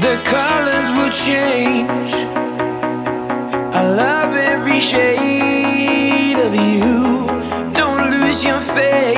the colors will change. I love every shade of you. Don't lose your faith.